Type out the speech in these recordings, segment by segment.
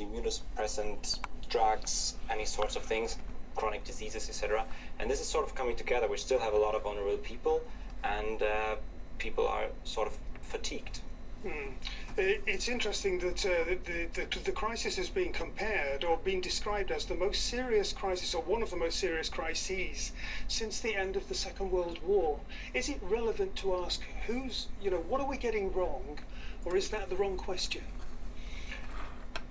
immunosuppressant drugs, any sorts of things, chronic diseases, etc. And this is sort of coming together. We still have a lot of vulnerable people, and uh, people are sort of fatigued. Mm. It's interesting that uh, the, the, the, crisis is being compared or being described as the most serious crisis or one of the most serious crises since the end of the Second World War. Is it relevant to ask who's, you know, what are we getting wrong, or is that the wrong question?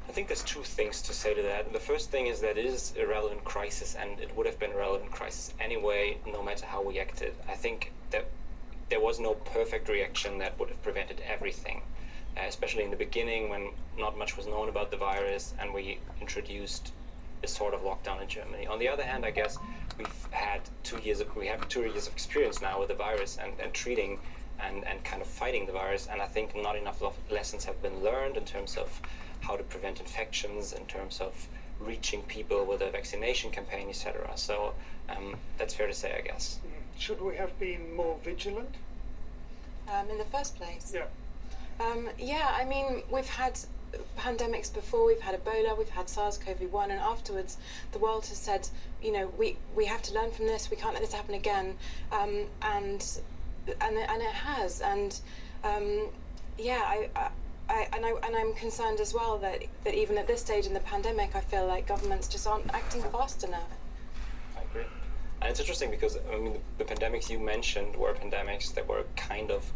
I think there's two things to say to that. The first thing is that it is a relevant crisis, and it would have been a relevant crisis anyway, no matter how we acted. I think that there was no perfect reaction that would have prevented everything, uh, especially in the beginning when not much was known about the virus and we introduced a sort of lockdown in Germany. On the other hand, I guess we've had two years of, we have two years of experience now with the virus and, and treating and, and kind of fighting the virus, and I think not enough lessons have been learned in terms of how to prevent infections, in terms of reaching people with a vaccination campaign, etc. So um, that's fair to say, I guess. Should we have been more vigilant? Um, in the first place? Yeah. Um, yeah, I mean, we've had pandemics before. We've had Ebola, we've had SARS-CoV-1, and afterwards, the world has said, you know, we we have to learn from this. We can't let this happen again. Um, and and and it has. And um, yeah, I, I I, and, I, and I'm concerned as well that, that even at this stage in the pandemic, I feel like governments just aren't acting fast enough. I agree. And it's interesting because, I mean, the, the pandemics you mentioned were pandemics that were kind of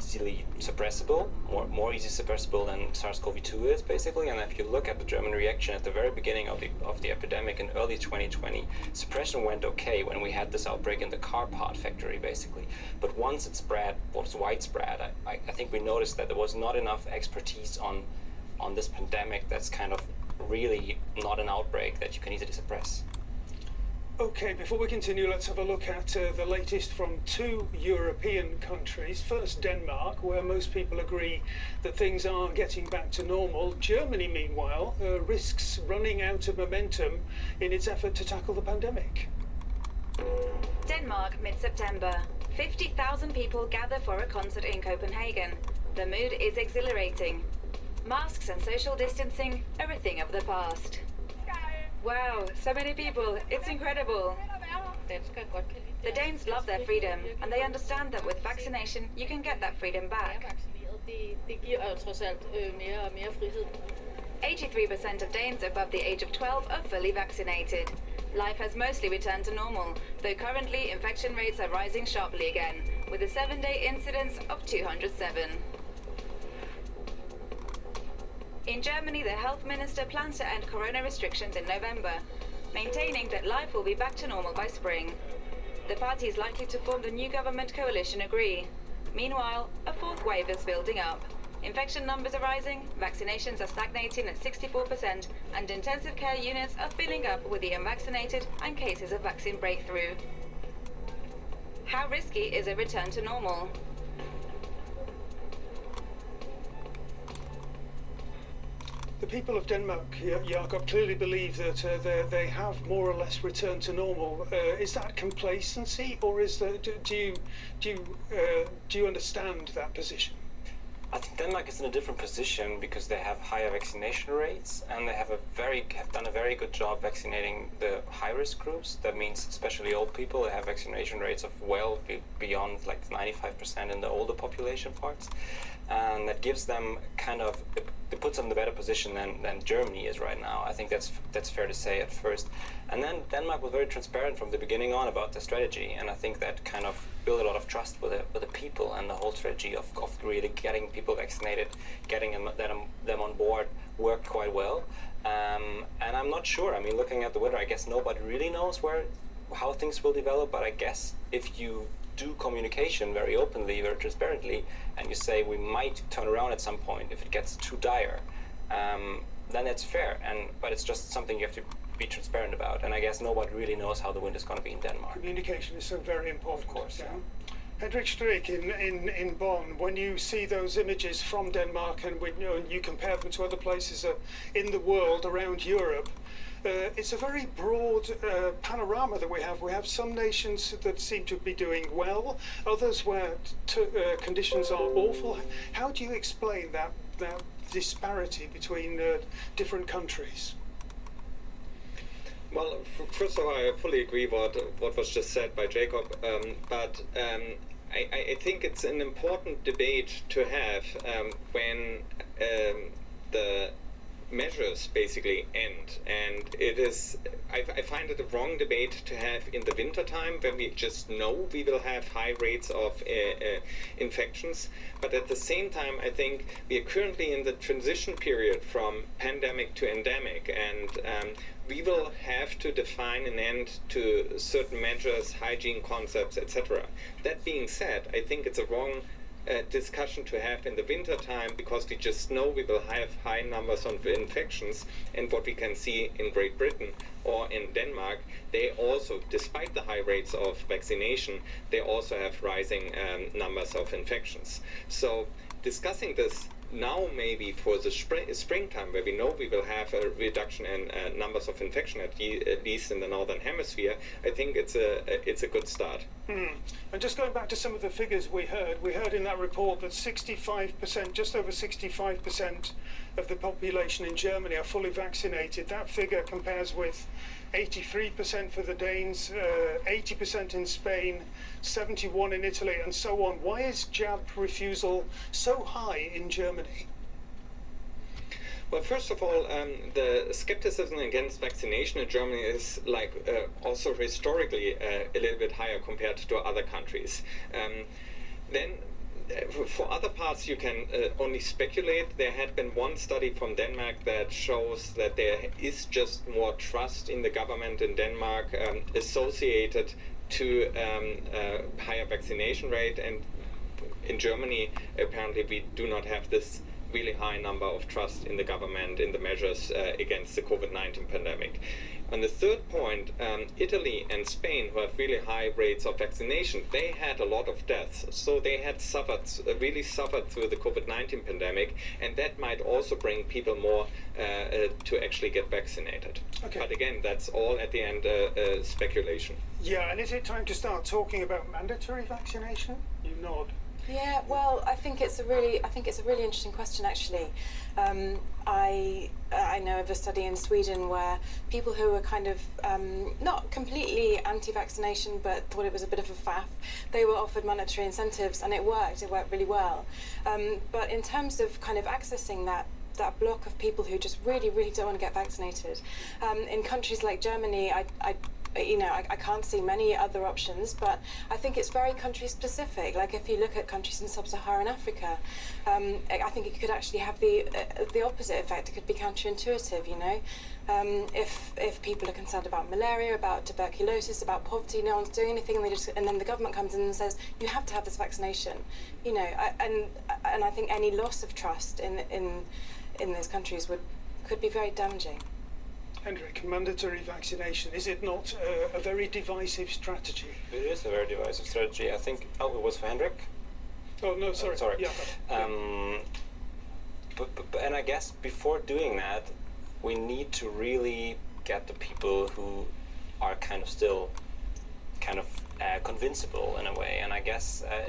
easily suppressible, more, more easily suppressible than SARS-CoV-2 is basically. And if you look at the German reaction at the very beginning of the of the epidemic in early 2020, suppression went okay when we had this outbreak in the car part factory basically. But once it spread, was widespread, I, I, I think we noticed that there was not enough expertise on on this pandemic that's kind of really not an outbreak that you can easily suppress. Okay, before we continue, let's have a look at uh, the latest from two European countries. First, Denmark, where most people agree that things are getting back to normal. Germany, meanwhile, uh, risks running out of momentum in its effort to tackle the pandemic. Denmark, mid September. 50,000 people gather for a concert in Copenhagen. The mood is exhilarating. Masks and social distancing are a thing of the past. Wow, so many people. It's incredible. The Danes love their freedom, and they understand that with vaccination, you can get that freedom back. 83% of Danes above the age of 12 are fully vaccinated. Life has mostly returned to normal, though currently infection rates are rising sharply again, with a seven day incidence of 207. In Germany, the health minister plans to end corona restrictions in November, maintaining that life will be back to normal by spring. The parties likely to form the new government coalition agree. Meanwhile, a fourth wave is building up. Infection numbers are rising, vaccinations are stagnating at 64%, and intensive care units are filling up with the unvaccinated and cases of vaccine breakthrough. How risky is a return to normal? People of Denmark, Jakob, clearly believe that uh, they have more or less returned to normal. Uh, is that complacency, or is there, do, do you do you, uh, do you understand that position? I think Denmark is in a different position because they have higher vaccination rates and they have a very have done a very good job vaccinating the high risk groups. That means especially old people. They have vaccination rates of well beyond like 95% in the older population parts, and that gives them kind of it puts them in a better position than, than Germany is right now. I think that's that's fair to say at first. And then Denmark was very transparent from the beginning on about the strategy, and I think that kind of built a lot of trust with the, with the people and the whole strategy of, of really getting people vaccinated, getting them, them, them on board worked quite well. Um, and I'm not sure. I mean, looking at the weather, I guess nobody really knows where how things will develop. But I guess if you do communication very openly, very transparently, and you say we might turn around at some point if it gets too dire, um, then it's fair. And but it's just something you have to be transparent about. And I guess nobody really knows how the wind is going to be in Denmark. Communication is so very important. Of course, yeah. Hendrik Streeck in, in, in Bonn, when you see those images from Denmark and when you, know, you compare them to other places uh, in the world around Europe, uh, it's a very broad uh, panorama that we have. We have some nations that seem to be doing well, others where t- uh, conditions are awful. How do you explain that, that disparity between uh, different countries? Well, first of all, I fully agree what what was just said by Jacob, um, but um, I, I, think it's an important debate to have um, when um, the measures basically end. And it is, I, I, find it a wrong debate to have in the winter time when we just know we will have high rates of uh, uh, infections. But at the same time, I think we are currently in the transition period from pandemic to endemic. And um, we will have to define an end to certain measures, hygiene concepts, etc. That being said, I think it's a wrong uh, discussion to have in the winter time because we just know we will have high numbers of infections and what we can see in Great Britain or in Denmark they also despite the high rates of vaccination they also have rising um, numbers of infections so discussing this now maybe for the spring, springtime where we know we will have a reduction in uh, numbers of infection at, at, least in the northern hemisphere i think it's a it's a good start hmm. and just going back to some of the figures we heard we heard in that report that 65% just over 65% of the population in germany are fully vaccinated that figure compares with 83% for the Danes, uh, 80% in Spain, 71 in Italy, and so on. Why is jab refusal so high in Germany? Well, first of all, um, the skepticism against vaccination in Germany is like uh, also historically uh, a little bit higher compared to other countries. Um, then for other parts, you can uh, only speculate. There had been one study from Denmark that shows that there is just more trust in the government in Denmark um, associated to um, uh, higher vaccination rate. And in Germany, apparently, we do not have this really high number of trust in the government in the measures uh, against the COVID 19 pandemic. On the third point, um, Italy and Spain, who have really high rates of vaccination, they had a lot of deaths. So they had suffered, uh, really suffered through the COVID 19 pandemic, and that might also bring people more uh, uh, to actually get vaccinated. Okay. But again, that's all at the end uh, uh, speculation. Yeah, and is it time to start talking about mandatory vaccination? You nod. Yeah, well, I think it's a really, I think it's a really interesting question actually. Um, I I know of a study in Sweden where people who were kind of um, not completely anti-vaccination but thought it was a bit of a faff, they were offered monetary incentives and it worked. It worked really well. Um, but in terms of kind of accessing that that block of people who just really, really don't want to get vaccinated. Um, in countries like Germany, I, I you know, I, I, can't see many other options, but I think it's very country specific. Like if you look at countries in sub-Saharan Africa, um, I think it could actually have the uh, the opposite effect. It could be counterintuitive, you know. Um, if if people are concerned about malaria, about tuberculosis, about poverty, no one's doing anything, and just and then the government comes in and says you have to have this vaccination, you know. I, and and I think any loss of trust in in in those countries would could be very damaging. Hendrik, mandatory vaccination, is it not uh, a very divisive strategy? It is a very divisive strategy. I think, oh, it was for Hendrik? Oh, no, sorry. Uh, sorry. Yeah. Um, but, but, and I guess before doing that, we need to really get the people who are kind of still kind of uh, convincible in a way. And I guess uh,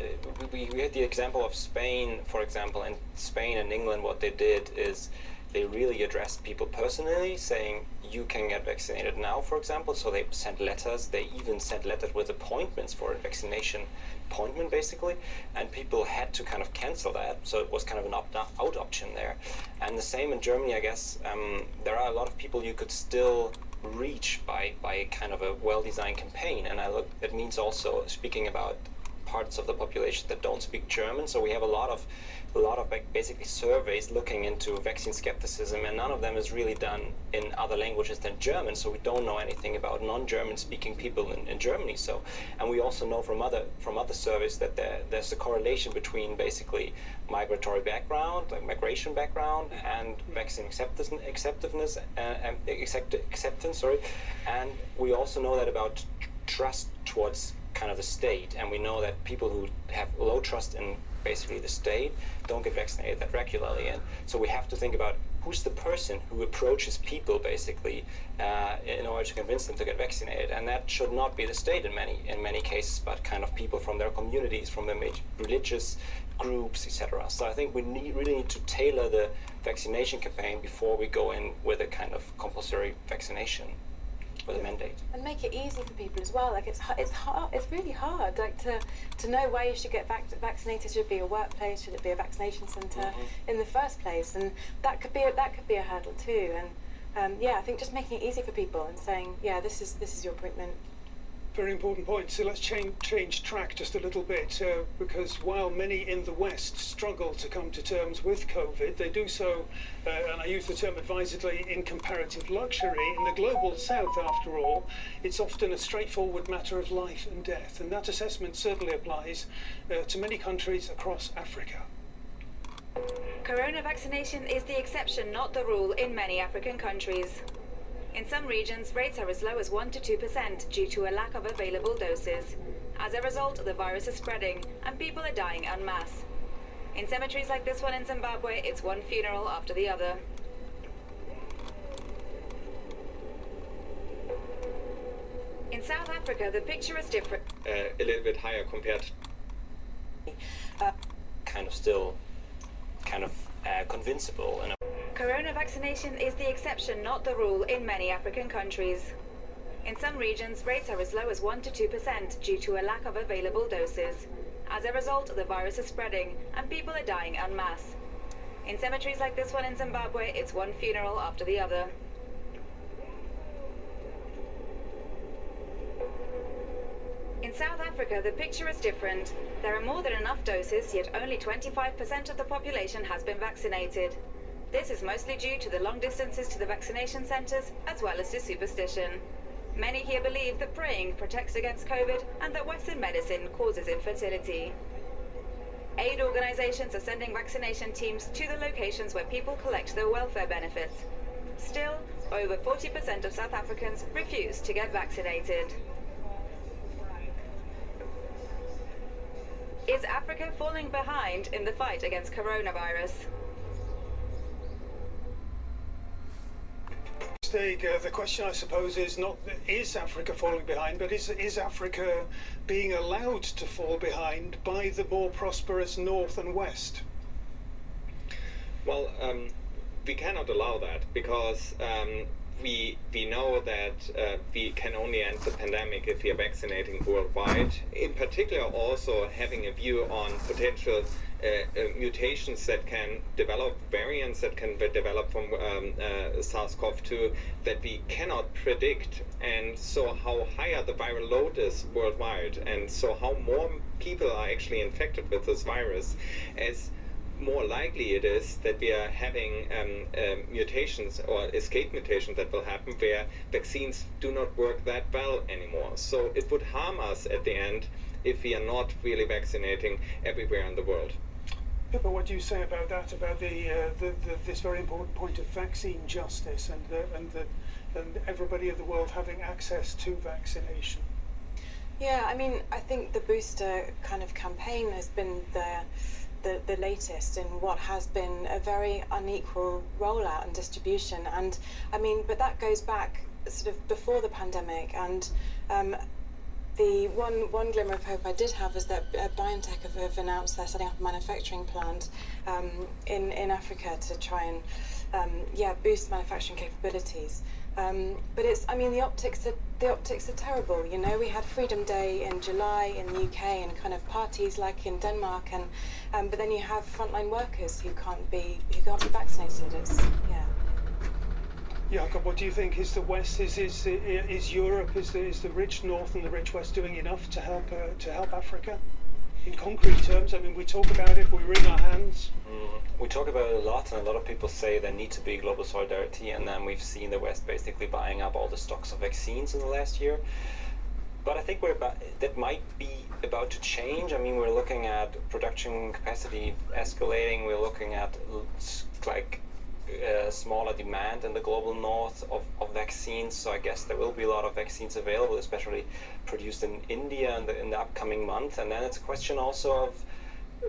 we, we had the example of Spain, for example, in Spain and England, what they did is they really addressed people personally, saying you can get vaccinated now, for example. So they sent letters. They even sent letters with appointments for a vaccination appointment, basically. And people had to kind of cancel that. So it was kind of an opt-out option there. And the same in Germany, I guess. Um, there are a lot of people you could still reach by by kind of a well-designed campaign. And I look. It means also speaking about parts of the population that don't speak German. So we have a lot of a lot of basically surveys looking into vaccine skepticism, and none of them is really done in other languages than German. So we don't know anything about non-German speaking people in, in Germany. So, and we also know from other from other surveys that there, there's a correlation between basically migratory background, like migration background, and vaccine acceptance, acceptiveness, uh, accept, acceptance. Sorry, and we also know that about trust towards kind of the state, and we know that people who have low trust in basically the state, don't get vaccinated that regularly. And so we have to think about who's the person who approaches people basically uh, in order to convince them to get vaccinated. And that should not be the state in many in many cases, but kind of people from their communities, from their religious groups, etc. So I think we need, really need to tailor the vaccination campaign before we go in with a kind of compulsory vaccination with a mandate. and make it easy for people as well. Like it's it's hard. It's really hard. Like to to know where you should get vac- vaccinated. Should it be a workplace? Should it be a vaccination center Mhm. in the first place? And that could be a, that could be a hurdle too. And um, yeah, I think just making it easy for people and saying, yeah, this is this is your appointment. Very important point. So let's change, change track just a little bit uh, because while many in the West struggle to come to terms with COVID, they do so, uh, and I use the term advisedly, in comparative luxury. In the global South, after all, it's often a straightforward matter of life and death, and that assessment certainly applies uh, to many countries across Africa. Corona vaccination is the exception, not the rule, in many African countries. In some regions, rates are as low as 1 to 2% due to a lack of available doses. As a result, the virus is spreading and people are dying en masse. In cemeteries like this one in Zimbabwe, it's one funeral after the other. In South Africa, the picture is different. Uh, a little bit higher compared Kind of still, kind of uh, convincible and Corona vaccination is the exception, not the rule, in many African countries. In some regions, rates are as low as 1 to 2% due to a lack of available doses. As a result, the virus is spreading and people are dying en masse. In cemeteries like this one in Zimbabwe, it's one funeral after the other. In South Africa, the picture is different. There are more than enough doses, yet only 25% of the population has been vaccinated. This is mostly due to the long distances to the vaccination centres, as well as to superstition. Many here believe that praying protects against COVID and that Western medicine causes infertility. Aid organisations are sending vaccination teams to the locations where people collect their welfare benefits. Still, over 40% of South Africans refuse to get vaccinated. Is Africa falling behind in the fight against coronavirus? Uh, the question I suppose is not is Africa falling behind, but is is Africa being allowed to fall behind by the more prosperous North and West? Well, um, we cannot allow that because um, we we know that uh, we can only end the pandemic if we are vaccinating worldwide. In particular, also having a view on potential. Uh, uh, mutations that can develop, variants that can be developed from um, uh, SARS-CoV-2 that we cannot predict, and so how higher the viral load is worldwide, and so how more people are actually infected with this virus, as more likely it is that we are having um, mutations or escape mutations that will happen where vaccines do not work that well anymore. So it would harm us at the end if we are not really vaccinating everywhere in the world. Pippa, what do you say about that? About the, uh, the, the this very important point of vaccine justice and the, and the and everybody in the world having access to vaccination. Yeah, I mean, I think the booster kind of campaign has been the the, the latest in what has been a very unequal rollout and distribution. And I mean, but that goes back sort of before the pandemic. And um, the one one glimmer of hope I did have is that uh, BioNTech have, have announced they're setting up a manufacturing plant um, in in Africa to try and um, yeah boost manufacturing capabilities. Um, but it's, I mean, the optics are the optics are terrible. You know, we had Freedom Day in July in the UK and kind of parties like in Denmark, and um, but then you have frontline workers who can't be who can't be vaccinated. It's yeah. Jakob, what do you think? Is the West, is is is Europe, is the is the rich North and the rich West doing enough to help uh, to help Africa? In concrete terms, I mean, we talk about it, we wring our hands. Mm, we talk about it a lot, and a lot of people say there need to be global solidarity, and then we've seen the West basically buying up all the stocks of vaccines in the last year. But I think we're about, that might be about to change. I mean, we're looking at production capacity escalating. We're looking at like uh, smaller demand in the global north of, of vaccines. So I guess there will be a lot of vaccines available, especially produced in India in the, in the upcoming month. And then it's a question also of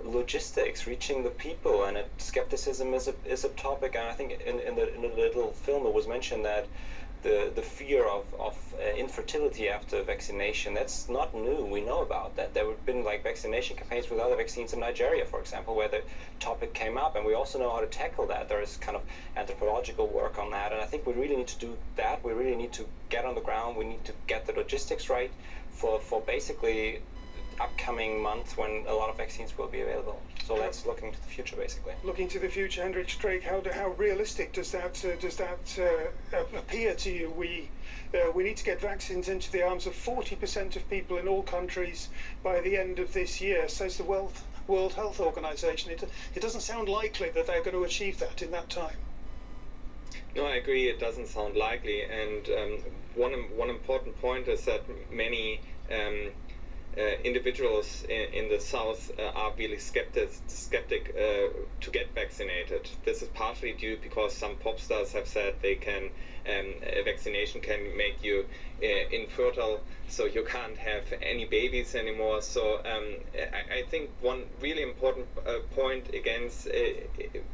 logistics, reaching the people, and it, skepticism is a, is a topic. And I think in, in, the, in the little film it was mentioned that the, the fear of, of uh, infertility after vaccination, that's not new. We know about that. There have been like vaccination campaigns with other vaccines in Nigeria, for example, where the topic came up, and we also know how to tackle that. There is kind of anthropological work on that, and I think we really need to do that. We really need to get on the ground. We need to get the logistics right for, for basically upcoming months when a lot of vaccines will be available. So let's look into the future, basically. Looking to the future, Hendrik Streeck, how, how realistic does that uh, does that uh, appear to you? We uh, we need to get vaccines into the arms of 40% of people in all countries by the end of this year, says the World World Health Organization. It it doesn't sound likely that they're going to achieve that in that time. No, I agree. It doesn't sound likely, and um, one one important point is that many. Um, uh, individuals in, in, the south uh, are really skeptic, skeptic uh, to get vaccinated. This is partially due because some pop stars have said they can um, vaccination can make you uh, infertile, so you can't have any babies anymore. So um, I, I, think one really important uh, point against, uh,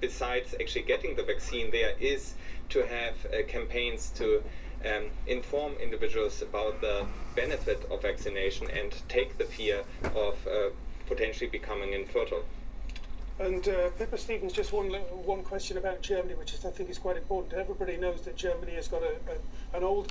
besides actually getting the vaccine, there is to have campaigns to um, inform individuals about the benefit of vaccination and take the fear of uh, potentially becoming infertile. And uh, Pippa Stevens, just one one question about Germany, which is, I think is quite important. Everybody knows that Germany has got a, a an old